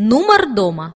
нумар дома.